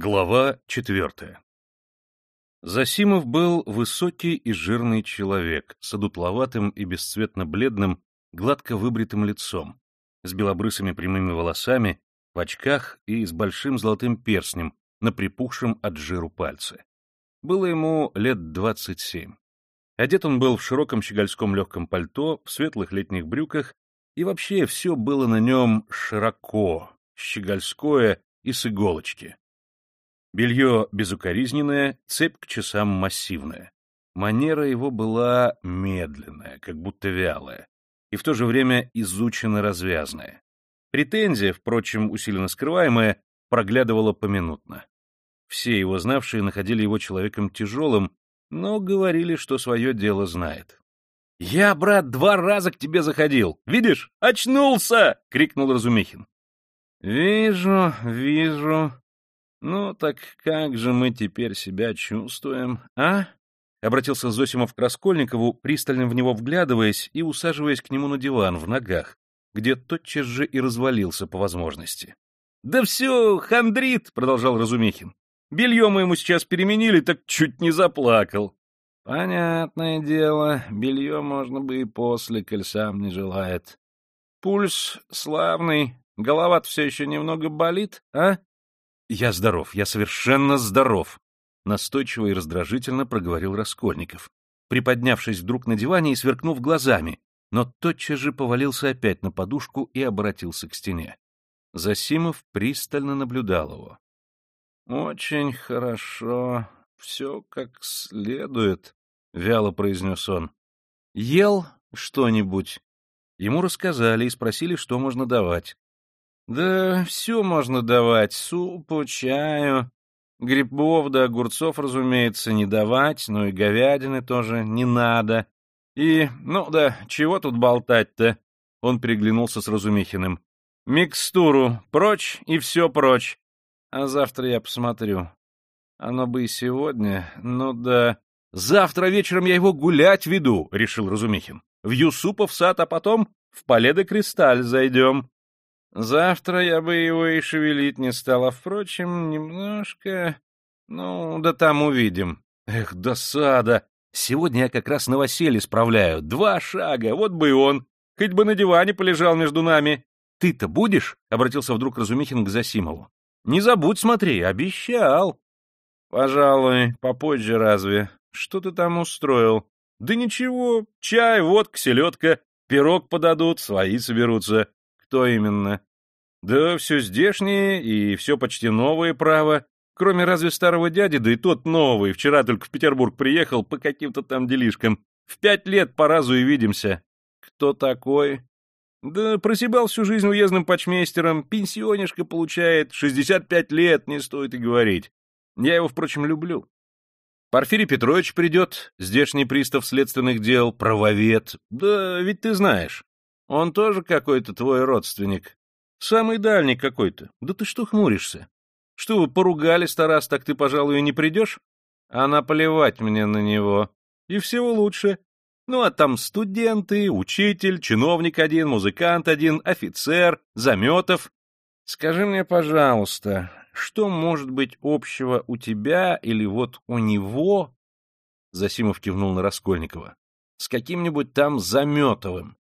Глава четвертая Засимов был высокий и жирный человек, с одутловатым и бесцветно-бледным, гладко выбритым лицом, с белобрысыми прямыми волосами, в очках и с большим золотым перстнем на припухшем от жиру пальце. Было ему лет двадцать семь. Одет он был в широком щегольском легком пальто, в светлых летних брюках, и вообще все было на нем широко, щегольское и с иголочки. Белье безукоризненное, цепь к часам массивная. Манера его была медленная, как будто вялая, и в то же время изученно развязная. Претензия, впрочем, усиленно скрываемая, проглядывала поминутно. Все его знавшие находили его человеком тяжелым, но говорили, что свое дело знает. — Я, брат, два раза к тебе заходил. Видишь, очнулся! — крикнул Разумихин. — Вижу, вижу, «Ну так как же мы теперь себя чувствуем, а?» — обратился Зосимов к Раскольникову, пристально в него вглядываясь и усаживаясь к нему на диван в ногах, где тотчас же и развалился по возможности. «Да все, хандрит!» — продолжал Разумихин. «Белье мы ему сейчас переменили, так чуть не заплакал». «Понятное дело, белье можно бы и после, коль сам не желает. Пульс славный, голова все еще немного болит, а?» «Я здоров, я совершенно здоров!» Настойчиво и раздражительно проговорил Раскольников, приподнявшись вдруг на диване и сверкнув глазами, но тотчас же повалился опять на подушку и обратился к стене. Засимов пристально наблюдал его. «Очень хорошо, все как следует», — вяло произнес он. «Ел что-нибудь?» Ему рассказали и спросили, что можно давать. Да все можно давать, супу, чаю. Грибов да огурцов, разумеется, не давать, но и говядины тоже не надо. И, ну да, чего тут болтать-то? Он переглянулся с Разумихиным. Микстуру прочь и все прочь. А завтра я посмотрю. Оно бы и сегодня, ну да... Завтра вечером я его гулять веду, — решил Разумихин. В Юсупов сад, а потом в Поле де Кристаль зайдем. Завтра я бы его и шевелить не стал, а, впрочем, немножко... Ну, да там увидим. Эх, досада! Сегодня я как раз новоселье справляю. Два шага, вот бы и он. Хоть бы на диване полежал между нами. Ты-то будешь? — обратился вдруг Разумихин к Засимову. Не забудь, смотри, обещал. Пожалуй, попозже разве. Что ты там устроил? Да ничего, чай, водка, селедка, пирог подадут, свои соберутся. Кто именно? Да все здешнее и все почти новое право, кроме разве старого дяди, да и тот новый, вчера только в Петербург приехал по каким-то там делишкам. В пять лет по разу и видимся. Кто такой? Да просибал всю жизнь уездным почмейстером, пенсионишка получает, 65 лет, не стоит и говорить. Я его, впрочем, люблю. Порфирий Петрович придет, здешний пристав следственных дел, правовед. Да ведь ты знаешь. Он тоже какой-то твой родственник. Самый дальний какой-то. Да ты что хмуришься? Что вы поругались, Тарас, так ты, пожалуй, и не придешь? А наплевать мне на него. И всего лучше. Ну, а там студенты, учитель, чиновник один, музыкант один, офицер, Заметов. Скажи мне, пожалуйста, что может быть общего у тебя или вот у него? Засимов кивнул на Раскольникова. С каким-нибудь там Заметовым.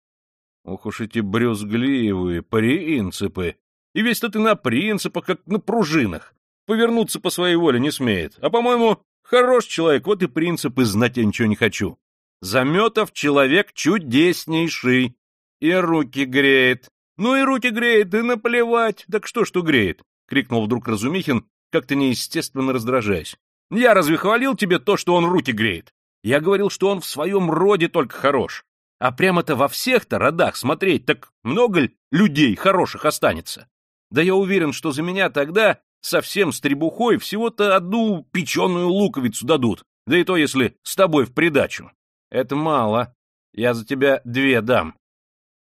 Ох уж эти брюзгливые принципы! И весь-то ты на принципах, как на пружинах. Повернуться по своей воле не смеет. А, по-моему, хорош человек, вот и принципы знать я ничего не хочу. Заметов человек чудеснейший. И руки греет. Ну и руки греет, и наплевать. Так что, что греет? — крикнул вдруг Разумихин, как-то неестественно раздражаясь. «Я разве хвалил тебе то, что он руки греет? Я говорил, что он в своем роде только хорош. А прямо-то во всех-то родах смотреть, так много ли людей хороших останется? Да я уверен, что за меня тогда совсем с требухой всего-то одну печеную луковицу дадут, да и то, если с тобой в придачу. Это мало, я за тебя две дам.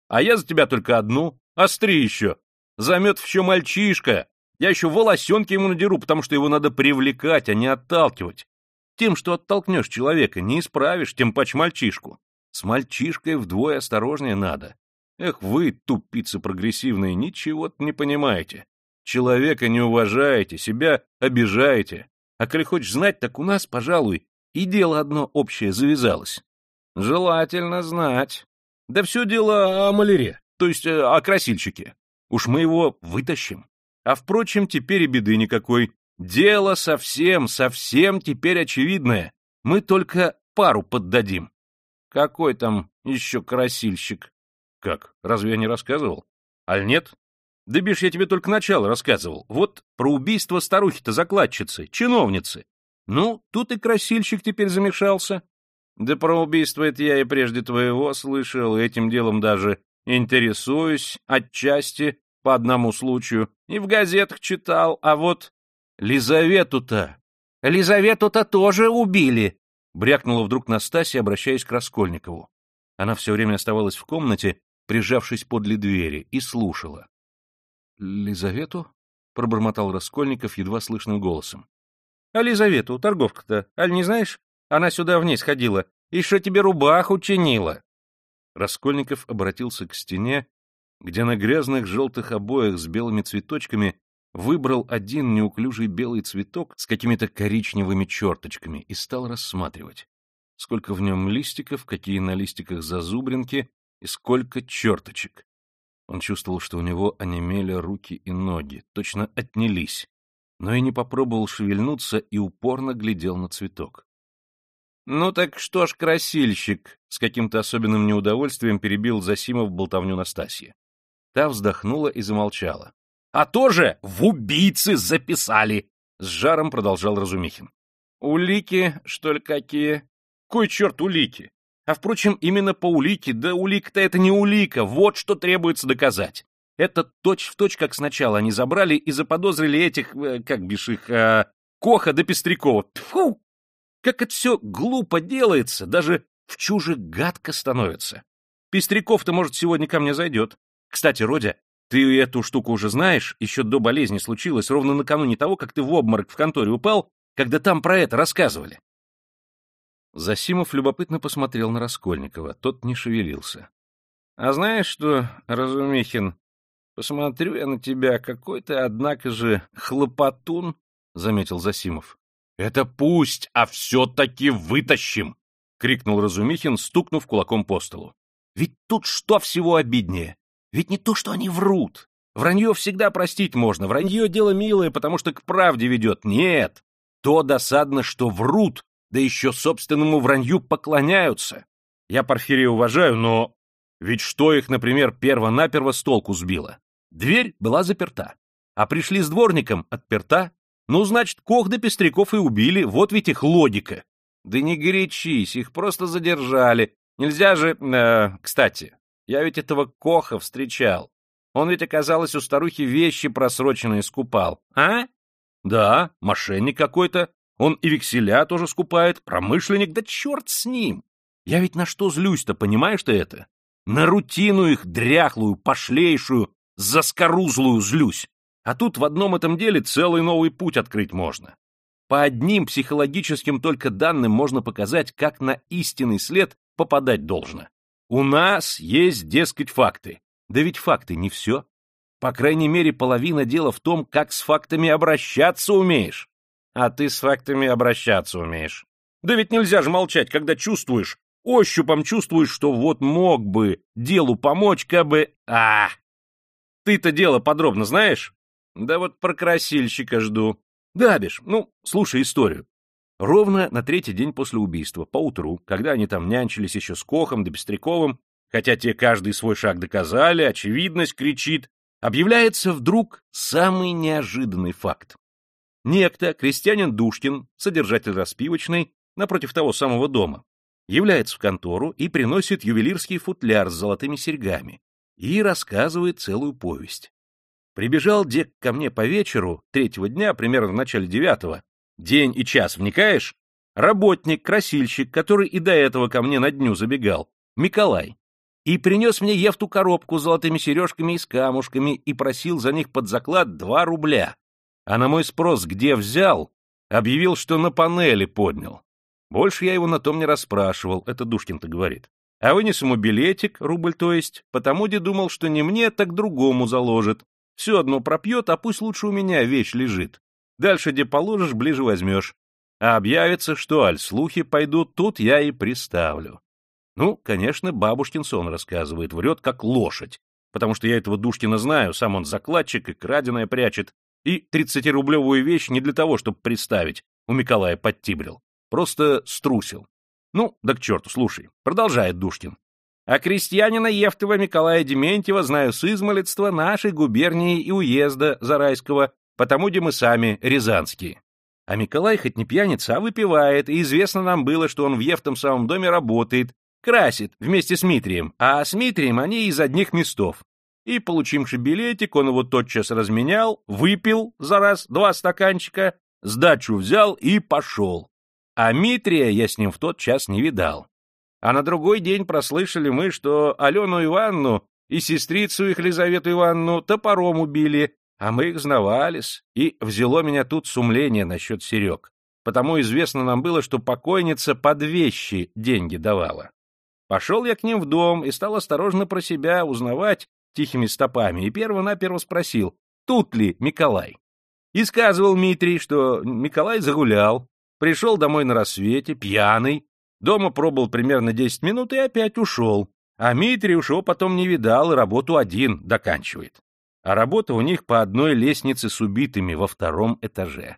А я за тебя только одну, остри еще. Замет еще мальчишка, я еще волосенки ему надеру, потому что его надо привлекать, а не отталкивать. Тем, что оттолкнешь человека, не исправишь, тем паче мальчишку. С мальчишкой вдвое осторожнее надо. Эх вы, тупицы прогрессивные, ничего-то не понимаете. Человека не уважаете, себя обижаете. А коли хочешь знать, так у нас, пожалуй, и дело одно общее завязалось. Желательно знать. Да все дело о маляре, то есть э, о красильщике. Уж мы его вытащим. А впрочем, теперь и беды никакой. Дело совсем, совсем теперь очевидное. Мы только пару поддадим. Какой там еще красильщик? Как, разве я не рассказывал? Аль нет? Да бишь, я тебе только начало рассказывал. Вот про убийство старухи-то закладчицы, чиновницы. Ну, тут и красильщик теперь замешался. Да про убийство это я и прежде твоего слышал, этим делом даже интересуюсь, отчасти, по одному случаю, и в газетах читал, а вот Лизавету-то... Лизавету-то тоже убили, брякнула вдруг Настасья, обращаясь к Раскольникову. Она все время оставалась в комнате, прижавшись подле двери, и слушала. — Лизавету? — пробормотал Раскольников едва слышным голосом. — А Лизавету, торговка-то, аль не знаешь? Она сюда вниз ходила, и что тебе рубаху чинила. Раскольников обратился к стене, где на грязных желтых обоях с белыми цветочками выбрал один неуклюжий белый цветок с какими-то коричневыми черточками и стал рассматривать. Сколько в нем листиков, какие на листиках зазубринки и сколько черточек. Он чувствовал, что у него онемели руки и ноги, точно отнялись, но и не попробовал шевельнуться и упорно глядел на цветок. — Ну так что ж, красильщик! — с каким-то особенным неудовольствием перебил Засимов болтовню Настасья. Та вздохнула и замолчала. — А тоже в убийцы записали! — с жаром продолжал Разумихин. — Улики, что ли, какие? Кой черт улики? А, впрочем, именно по улике, да улика-то это не улика, вот что требуется доказать. Это точь-в-точь, как сначала они забрали и заподозрили этих, э, как бишь их, а, Коха да Пестрякова. Тьфу! Как это все глупо делается, даже в чуже гадко становится. Пестряков-то, может, сегодня ко мне зайдет. Кстати, Родя, ты эту штуку уже знаешь, еще до болезни случилось, ровно накануне того, как ты в обморок в конторе упал, когда там про это рассказывали. Засимов любопытно посмотрел на Раскольникова, тот не шевелился. — А знаешь что, Разумихин, посмотрю я на тебя, какой ты, однако же, хлопотун, — заметил Засимов. — Это пусть, а все-таки вытащим! — крикнул Разумихин, стукнув кулаком по столу. — Ведь тут что всего обиднее? Ведь не то, что они врут. Вранье всегда простить можно, вранье дело милое, потому что к правде ведет. Нет, то досадно, что врут, да еще собственному вранью поклоняются. Я Порфирия уважаю, но... Ведь что их, например, перво-наперво с толку сбило? Дверь была заперта. А пришли с дворником, отперта. Ну, значит, Кох да Пестряков и убили, вот ведь их логика. Да не горячись, их просто задержали. Нельзя же... Э, кстати, я ведь этого Коха встречал. Он ведь, оказалось, у старухи вещи просроченные скупал. А? Да, мошенник какой-то. Он и векселя тоже скупает, промышленник, да черт с ним. Я ведь на что злюсь-то, понимаешь ты это? На рутину их дряхлую, пошлейшую, заскорузлую злюсь. А тут в одном этом деле целый новый путь открыть можно. По одним психологическим только данным можно показать, как на истинный след попадать должно. У нас есть, дескать, факты. Да ведь факты не все. По крайней мере, половина дела в том, как с фактами обращаться умеешь. А ты с фактами обращаться умеешь. Да ведь нельзя же молчать, когда чувствуешь, ощупом чувствуешь, что вот мог бы делу помочь, как бы... А, Ты-то дело подробно знаешь? Да вот про красильщика жду. Да, Беш, ну, слушай историю. Ровно на третий день после убийства, поутру, когда они там нянчились еще с Кохом да Бестряковым, хотя те каждый свой шаг доказали, очевидность кричит, объявляется вдруг самый неожиданный факт. Некто, крестьянин Душкин, содержатель распивочной, напротив того самого дома, является в контору и приносит ювелирский футляр с золотыми серьгами и рассказывает целую повесть. Прибежал Дек ко мне по вечеру, третьего дня, примерно в начале девятого, День и час, вникаешь? Работник, красильщик, который и до этого ко мне на дню забегал, Миколай. И принес мне Евту коробку с золотыми сережками и с камушками и просил за них под заклад два рубля. А на мой спрос, где взял, объявил, что на панели поднял. Больше я его на том не расспрашивал, это Душкин-то говорит. А вынес ему билетик, рубль то есть, потому где думал, что не мне, так другому заложит. Все одно пропьет, а пусть лучше у меня вещь лежит. Дальше, где положишь, ближе возьмешь. А объявится, что, аль, слухи пойдут, тут я и приставлю. Ну, конечно, бабушкин сон рассказывает, врет как лошадь, потому что я этого Душкина знаю, сам он закладчик и краденое прячет, и тридцатирублевую вещь не для того, чтобы представить, у Миколая подтибрил. Просто струсил. Ну, да к черту, слушай, продолжает Душкин. А крестьянина Евтова Николая Дементьева знаю с измолетства нашей губернии и уезда Зарайского, потому где мы сами рязанские. А Николай хоть не пьяница, а выпивает, и известно нам было, что он в Евтом самом доме работает, красит вместе с Митрием, а с Митрием они из одних местов. И, получивши билетик, он его тотчас разменял, выпил за раз два стаканчика, сдачу взял и пошел. А Митрия я с ним в тот час не видал. А на другой день прослышали мы, что Алену Ивановну и сестрицу их Лизавету Ивановну топором убили, а мы их знавались, и взяло меня тут сумление насчет Серег. Потому известно нам было, что покойница под вещи деньги давала. Пошел я к ним в дом и стал осторожно про себя узнавать тихими стопами, и перво-наперво спросил, тут ли Николай. И сказывал Митрий, что Николай загулял, пришел домой на рассвете, пьяный, дома пробыл примерно десять минут и опять ушел, а Митрий его потом не видал и работу один доканчивает а работа у них по одной лестнице с убитыми во втором этаже.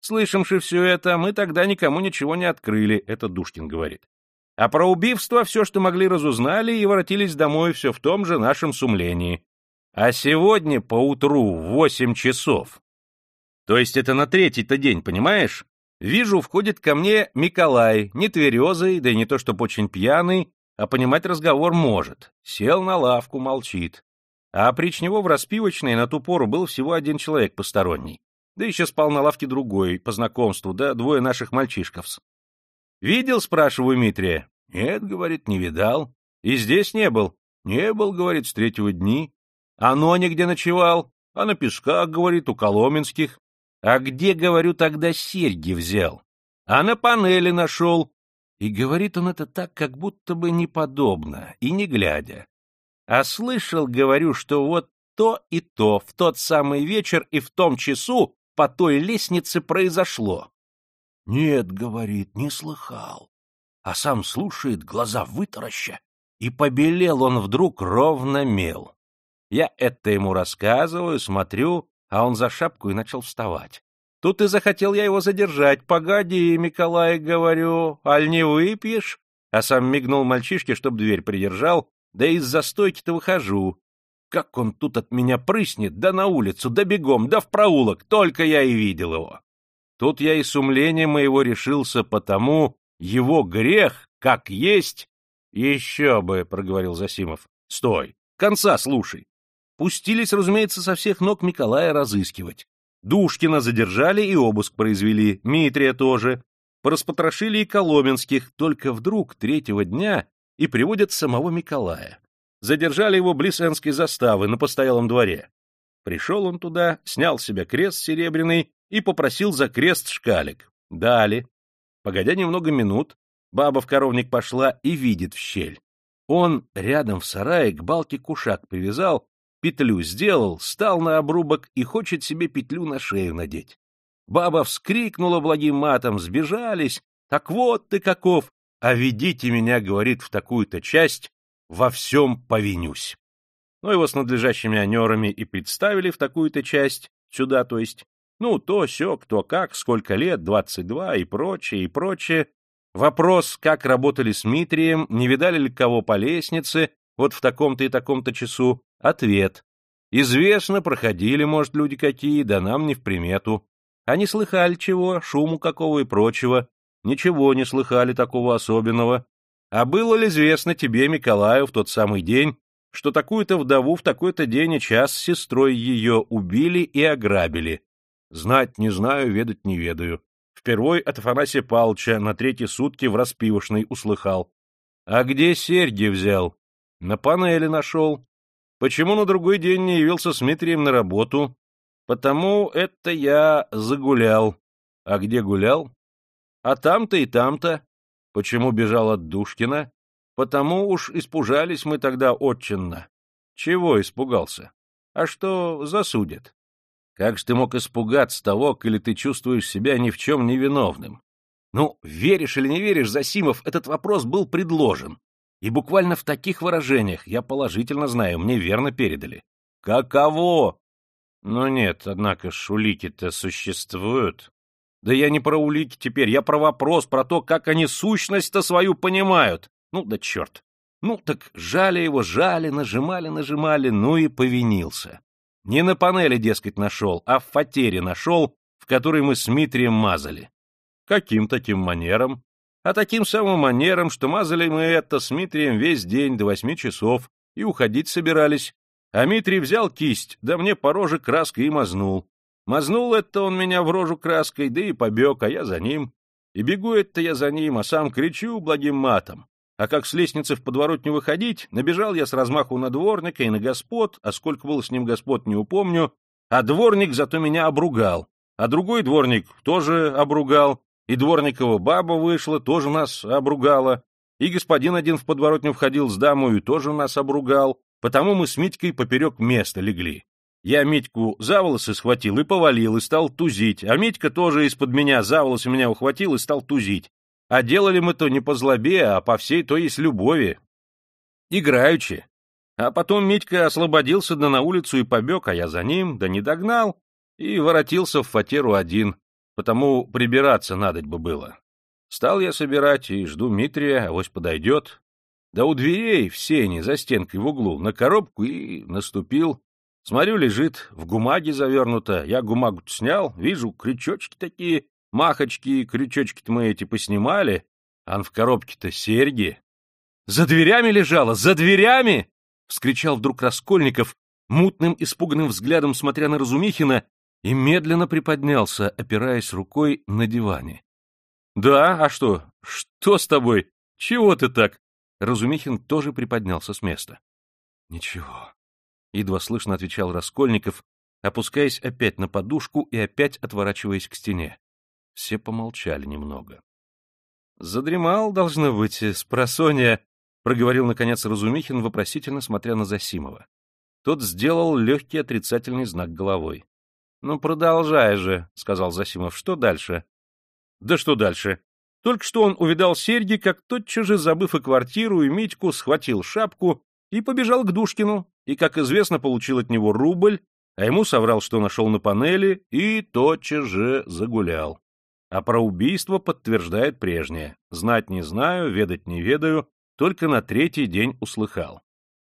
Слышимши все это, мы тогда никому ничего не открыли, это Душкин говорит. А про убийство все, что могли, разузнали и воротились домой все в том же нашем сумлении. А сегодня поутру в восемь часов. То есть это на третий-то день, понимаешь? Вижу, входит ко мне Николай, не тверезый, да и не то чтоб очень пьяный, а понимать разговор может. Сел на лавку, молчит. А прич него в распивочной на ту пору был всего один человек посторонний. Да еще спал на лавке другой, по знакомству, да двое наших мальчишковс. «Видел?» — спрашиваю Митрия. «Нет», — говорит, — «не видал». «И здесь не был?» «Не был», — говорит, — «с третьего дни». «А Ноня где ночевал?» «А на песках», — говорит, — «у Коломенских». «А где, говорю, тогда серьги взял?» «А на панели нашел». И говорит он это так, как будто бы неподобно, и не глядя. А слышал, говорю, что вот то и то в тот самый вечер и в том часу по той лестнице произошло. Нет, говорит, не слыхал. А сам слушает, глаза вытараща, и побелел он вдруг ровно мел. Я это ему рассказываю, смотрю, а он за шапку и начал вставать. Тут и захотел я его задержать. Погоди, Миколай, говорю, аль не выпьешь? А сам мигнул мальчишке, чтоб дверь придержал, да из-за стойки-то выхожу. Как он тут от меня прыснет, да на улицу, да бегом, да в проулок, только я и видел его. Тут я и сумление моего решился, потому его грех, как есть... — Еще бы, — проговорил Засимов. — Стой, конца слушай. Пустились, разумеется, со всех ног Николая разыскивать. Душкина задержали и обыск произвели, Митрия тоже. Пораспотрошили и Коломенских, только вдруг третьего дня и приводят самого Николая. Задержали его близ Энской заставы на постоялом дворе. Пришел он туда, снял с себя крест серебряный и попросил за крест шкалик. Дали. Погодя немного минут, баба в коровник пошла и видит в щель. Он рядом в сарае к балке кушак привязал, петлю сделал, стал на обрубок и хочет себе петлю на шею надеть. Баба вскрикнула благим матом, сбежались. Так вот ты каков! А ведите меня, говорит, в такую-то часть, во всем повинюсь. Ну, его с надлежащими анерами и представили в такую-то часть, сюда, то есть, ну, то, сё, кто как, сколько лет, двадцать два и прочее, и прочее. Вопрос, как работали с Митрием, не видали ли кого по лестнице, вот в таком-то и таком-то часу, ответ. Известно, проходили, может, люди какие, да нам не в примету. Не слыхали чего, шуму какого и прочего, Ничего не слыхали такого особенного. А было ли известно тебе, Миколаю, в тот самый день, что такую-то вдову в такой-то день и час с сестрой ее убили и ограбили? Знать не знаю, ведать не ведаю. Впервой от Афанасия Палча на третьи сутки в распивошной услыхал. А где серьги взял? На панели нашел. Почему на другой день не явился с Дмитрием на работу? Потому это я загулял. А где гулял? А там-то и там-то. Почему бежал от Душкина? Потому уж испужались мы тогда отчинно. Чего испугался? А что засудят? Как ж ты мог испугаться того, коли ты чувствуешь себя ни в чем невиновным? Ну, веришь или не веришь, Засимов, этот вопрос был предложен. И буквально в таких выражениях, я положительно знаю, мне верно передали. Каково? Ну нет, однако ж улики-то существуют. Да я не про улики теперь, я про вопрос, про то, как они сущность-то свою понимают. Ну да черт. Ну так жали его, жали, нажимали, нажимали, ну и повинился. Не на панели, дескать, нашел, а в фатере нашел, в которой мы с Митрием мазали. Каким таким манером? А таким самым манером, что мазали мы это с Митрием весь день до восьми часов и уходить собирались. А Митрий взял кисть, да мне по роже краской и мазнул. Мазнул это он меня в рожу краской, да и побег, а я за ним. И бегу это я за ним, а сам кричу благим матом. А как с лестницы в подворотню выходить, набежал я с размаху на дворника и на господ, а сколько было с ним господ, не упомню, а дворник зато меня обругал, а другой дворник тоже обругал, и дворникова баба вышла, тоже нас обругала, и господин один в подворотню входил с дамою, тоже нас обругал, потому мы с Митькой поперек места легли. Я Митьку за волосы схватил и повалил, и стал тузить, а Митька тоже из-под меня за волосы меня ухватил и стал тузить. А делали мы то не по злобе, а по всей то есть любови. Играючи. А потом Митька освободился да на улицу и побег, а я за ним, да не догнал, и воротился в фатеру один, потому прибираться надоть бы было. Стал я собирать и жду Митрия, авось подойдет. Да у дверей в сене за стенкой в углу на коробку и наступил. Смотрю, лежит, в гумаге завернуто. Я гумагу снял, вижу, крючочки такие, махочки, крючочки-то мы эти поснимали, а в коробке-то серьги. «За дверями лежала! За дверями!» — вскричал вдруг Раскольников, мутным испуганным взглядом смотря на Разумихина, и медленно приподнялся, опираясь рукой на диване. «Да, а что? Что с тобой? Чего ты так?» Разумихин тоже приподнялся с места. «Ничего», едва слышно отвечал Раскольников, опускаясь опять на подушку и опять отворачиваясь к стене. Все помолчали немного. «Задремал, должно быть, с просонья», — проговорил, наконец, Разумихин, вопросительно смотря на Засимова. Тот сделал легкий отрицательный знак головой. «Ну, продолжай же», — сказал Засимов. «Что дальше?» «Да что дальше? Только что он увидал серьги, как тотчас же, забыв и квартиру, и Митьку, схватил шапку и побежал к Душкину, и, как известно, получил от него рубль, а ему соврал, что нашел на панели, и тотчас же загулял. А про убийство подтверждает прежнее. Знать не знаю, ведать не ведаю, только на третий день услыхал.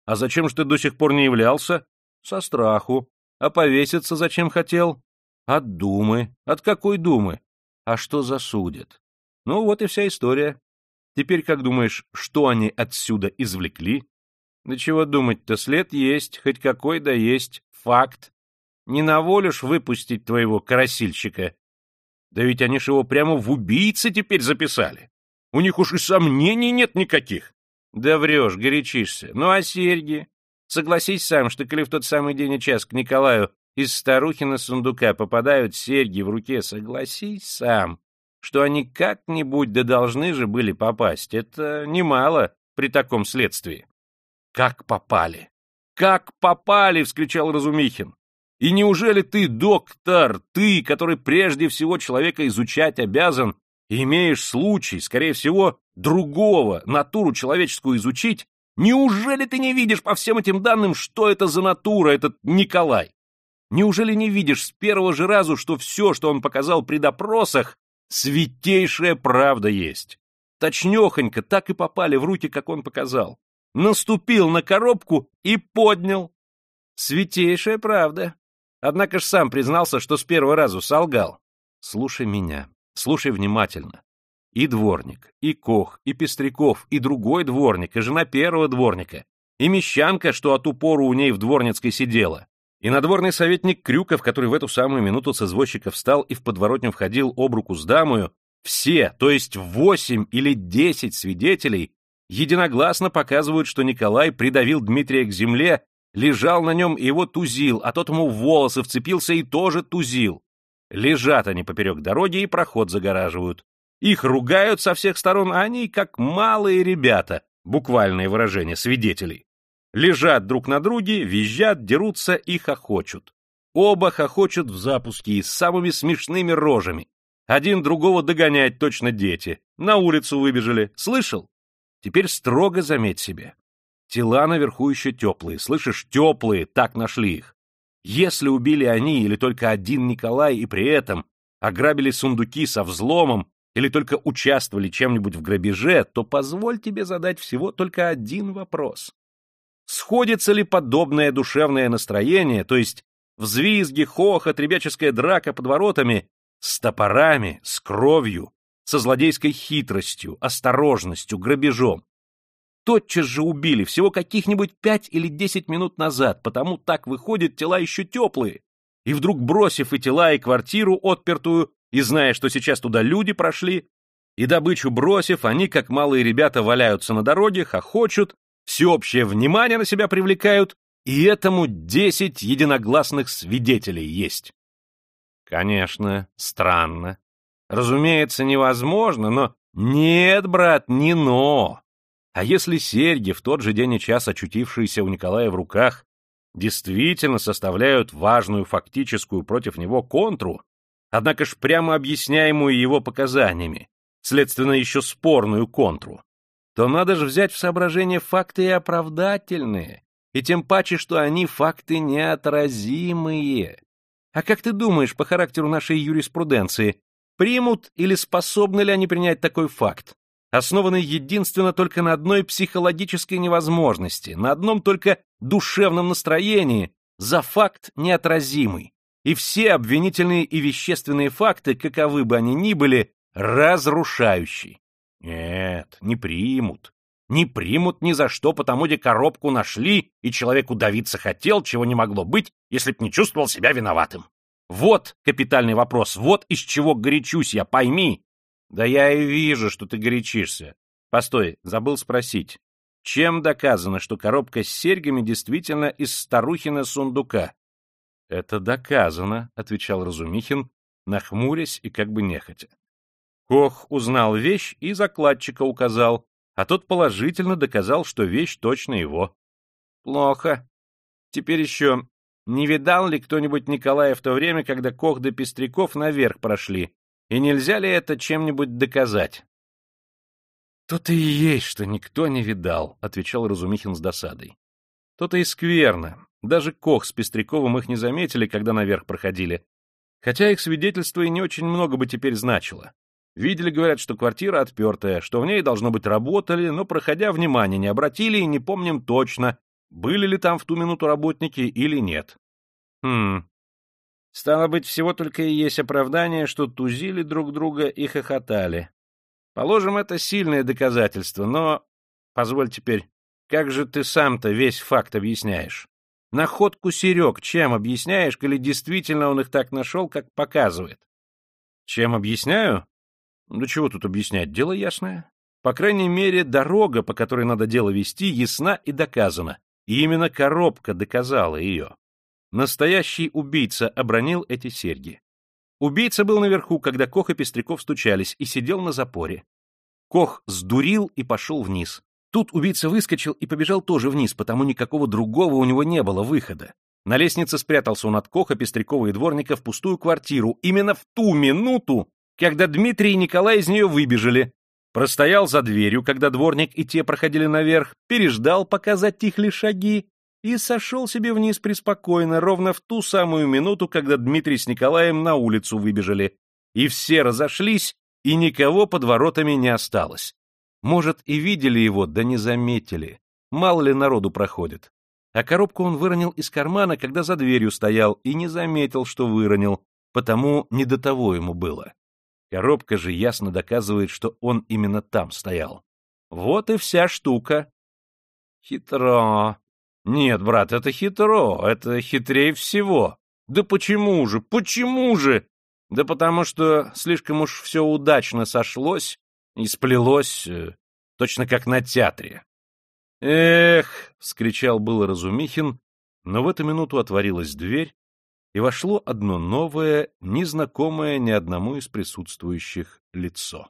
А зачем ж ты до сих пор не являлся? Со страху. А повеситься зачем хотел? От думы. От какой думы? А что засудят? Ну, вот и вся история. Теперь, как думаешь, что они отсюда извлекли? Да чего думать-то, след есть, хоть какой да есть, факт. Не на волю ж выпустить твоего карасильщика. Да ведь они ж его прямо в убийцы теперь записали. У них уж и сомнений нет никаких. Да врешь, горячишься. Ну а серьги? Согласись сам, что коли в тот самый день и час к Николаю из старухина сундука попадают серьги в руке, согласись сам, что они как-нибудь да должны же были попасть. Это немало при таком следствии. «Как попали? Как попали!» — вскричал Разумихин. «И неужели ты, доктор, ты, который прежде всего человека изучать обязан, имеешь случай, скорее всего, другого, натуру человеческую изучить, неужели ты не видишь по всем этим данным, что это за натура, этот Николай? Неужели не видишь с первого же разу, что все, что он показал при допросах, святейшая правда есть? Точнехонько так и попали в руки, как он показал наступил на коробку и поднял. Святейшая правда. Однако ж сам признался, что с первого разу солгал. Слушай меня, слушай внимательно. И дворник, и кох, и Пестряков, и другой дворник, и жена первого дворника, и мещанка, что от упору у ней в дворницкой сидела, и надворный советник Крюков, который в эту самую минуту с извозчика встал и в подворотню входил об руку с дамою, все, то есть восемь или десять свидетелей, единогласно показывают, что Николай придавил Дмитрия к земле, лежал на нем и его тузил, а тот ему в волосы вцепился и тоже тузил. Лежат они поперек дороги и проход загораживают. Их ругают со всех сторон, а они как малые ребята, буквальное выражение свидетелей. Лежат друг на друге, визжат, дерутся и хохочут. Оба хохочут в запуске и с самыми смешными рожами. Один другого догонять точно дети. На улицу выбежали. Слышал? Теперь строго заметь себе. Тела наверху еще теплые. Слышишь, теплые, так нашли их. Если убили они или только один Николай и при этом ограбили сундуки со взломом или только участвовали чем-нибудь в грабеже, то позволь тебе задать всего только один вопрос. Сходится ли подобное душевное настроение, то есть взвизги, хохот, ребяческая драка под воротами, с топорами, с кровью, со злодейской хитростью, осторожностью, грабежом? Тотчас же убили, всего каких-нибудь пять или десять минут назад, потому так выходит, тела еще теплые. И вдруг, бросив и тела, и квартиру отпертую, и зная, что сейчас туда люди прошли, и добычу бросив, они, как малые ребята, валяются на дороге, хохочут, всеобщее внимание на себя привлекают, и этому десять единогласных свидетелей есть. Конечно, странно. Разумеется, невозможно, но... Нет, брат, не но. А если серьги, в тот же день и час очутившиеся у Николая в руках, действительно составляют важную фактическую против него контру, однако ж прямо объясняемую его показаниями, следственно, еще спорную контру, то надо же взять в соображение факты и оправдательные, и тем паче, что они факты неотразимые. А как ты думаешь по характеру нашей юриспруденции, примут или способны ли они принять такой факт, основанный единственно только на одной психологической невозможности, на одном только душевном настроении, за факт неотразимый, и все обвинительные и вещественные факты, каковы бы они ни были, разрушающий. Нет, не примут. Не примут ни за что, потому где коробку нашли, и человек удавиться хотел, чего не могло быть, если б не чувствовал себя виноватым. Вот капитальный вопрос, вот из чего горячусь я, пойми. Да я и вижу, что ты горячишься. Постой, забыл спросить. Чем доказано, что коробка с серьгами действительно из старухина сундука? — Это доказано, — отвечал Разумихин, нахмурясь и как бы нехотя. Кох узнал вещь и закладчика указал, а тот положительно доказал, что вещь точно его. Плохо. Теперь еще, не видал ли кто-нибудь Николая в то время, когда Кох до Пестряков наверх прошли, и нельзя ли это чем-нибудь доказать? «То-то и есть, что никто не видал», — отвечал Разумихин с досадой. «То-то и скверно. Даже Кох с Пестряковым их не заметили, когда наверх проходили. Хотя их свидетельство и не очень много бы теперь значило. Видели, говорят, что квартира отпертая, что в ней, должно быть, работали, но, проходя, внимания не обратили и не помним точно, были ли там в ту минуту работники или нет. Хм. Стало быть, всего только и есть оправдание, что тузили друг друга и хохотали. Положим, это сильное доказательство, но... Позволь теперь, как же ты сам-то весь факт объясняешь? Находку Серег чем объясняешь, или действительно он их так нашел, как показывает? Чем объясняю? Да чего тут объяснять, дело ясное. По крайней мере, дорога, по которой надо дело вести, ясна и доказана. И именно коробка доказала ее. Настоящий убийца обронил эти серьги. Убийца был наверху, когда Кох и Пестряков стучались, и сидел на запоре. Кох сдурил и пошел вниз. Тут убийца выскочил и побежал тоже вниз, потому никакого другого у него не было выхода. На лестнице спрятался он от Коха, Пестрякова и дворника в пустую квартиру именно в ту минуту, когда Дмитрий и Николай из нее выбежали, простоял за дверью, когда дворник и те проходили наверх, переждал, пока затихли шаги, и сошел себе вниз преспокойно, ровно в ту самую минуту, когда Дмитрий с Николаем на улицу выбежали. И все разошлись, и никого под воротами не осталось. Может, и видели его, да не заметили. Мало ли народу проходит. А коробку он выронил из кармана, когда за дверью стоял, и не заметил, что выронил, потому не до того ему было. Коробка же ясно доказывает, что он именно там стоял. Вот и вся штука. Хитро. Нет, брат, это хитро, это хитрее всего. Да почему же, почему же? Да потому что слишком уж все удачно сошлось и сплелось, э, точно как на театре. «Эх!» — вскричал было Разумихин, но в эту минуту отворилась дверь, и вошло одно новое, незнакомое ни одному из присутствующих лицо.